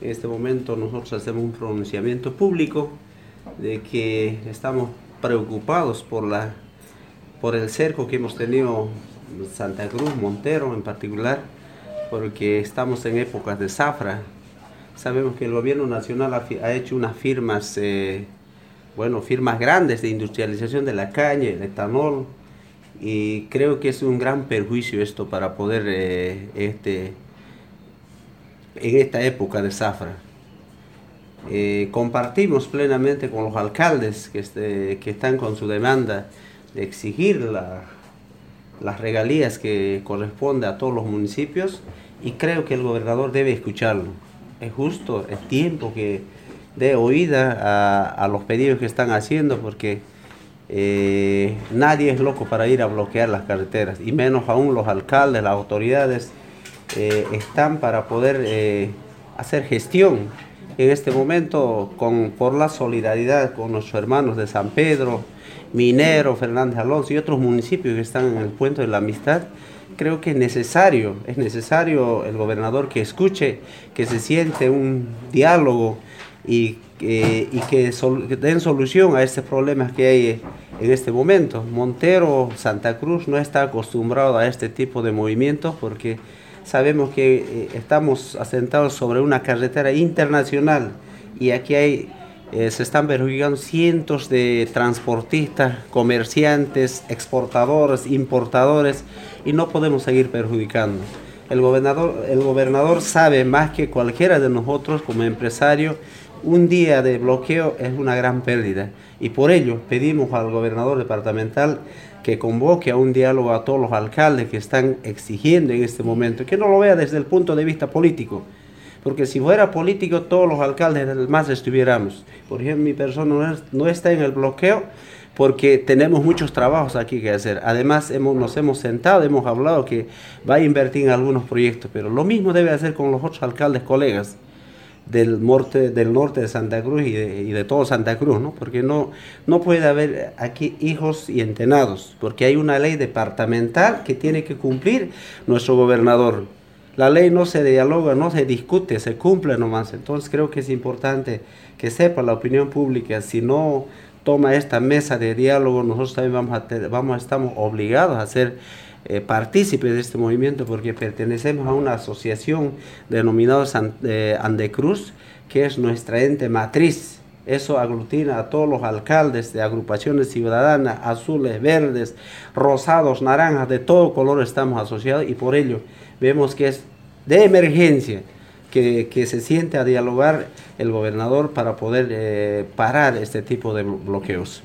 En este momento nosotros hacemos un pronunciamiento público de que estamos preocupados por, la, por el cerco que hemos tenido Santa Cruz, Montero en particular, porque estamos en épocas de zafra. Sabemos que el gobierno nacional ha, hecho unas firmas, eh, bueno, firmas grandes de industrialización de la caña, el etanol, y creo que es un gran perjuicio esto para poder, eh, este, en esta época de zafra. Eh, compartimos plenamente con los alcaldes que, este, que están con su demanda de exigir las regalías que corresponde a todos los municipios y creo que el gobernador debe escucharlo. Es justo, es tiempo que dé oída a, a los pedidos que están haciendo porque eh, nadie es loco para ir a bloquear las carreteras, y menos aún los alcaldes, las autoridades eh, están para poder eh, hacer gestión en este momento con, por la solidaridad con nuestros hermanos de San Pedro, Minero, Fernández Alonso y otros municipios que están en el puente de la amistad. Creo que es necesario, es necesario el gobernador que escuche, que se siente un diálogo y, y que, den solución a estos problemas que hay en este momento. Montero, Santa Cruz no está acostumbrado a este tipo de movimientos porque sabemos que eh, estamos asentados sobre una carretera internacional y aquí eh, se están perjudicando cientos de transportistas, comerciantes, exportadores, importadores y no podemos seguir perjudicando. El gobernador, el gobernador sabe más que cualquiera de nosotros como empresario un día de bloqueo es una gran pérdida y por ello pedimos al gobernador departamental que convoque a un diálogo a todos los alcaldes que están exigiendo en este momento, que no lo vea desde el punto de vista político, porque si fuera político todos los alcaldes más estuviéramos. Por ejemplo, mi persona no está en el bloqueo porque tenemos muchos trabajos aquí que hacer. Además, hemos, nos hemos sentado, hemos hablado que va a invertir en algunos proyectos, pero lo mismo debe hacer con los otros alcaldes colegas del norte, del norte de Santa Cruz y de, y de, todo Santa Cruz, ¿no? Porque no, no puede haber aquí hijos y entenados, porque hay una ley departamental que tiene que cumplir nuestro gobernador. La ley no se dialoga, no se discute, se cumple nomás. Entonces creo que es importante que sepa la opinión pública, si no toma esta mesa de diálogo, nosotros también vamos a, vamos, estamos obligados a hacer eh, partícipes de este movimiento porque pertenecemos a una asociación denominada eh, Andecruz, que es nuestra ente matriz. Eso aglutina a todos los alcaldes de agrupaciones ciudadanas, azules, verdes, rosados, naranjas, de todo color estamos asociados y por ello vemos que es de emergencia que, que se siente a dialogar el gobernador para poder eh, parar este tipo de bloqueos.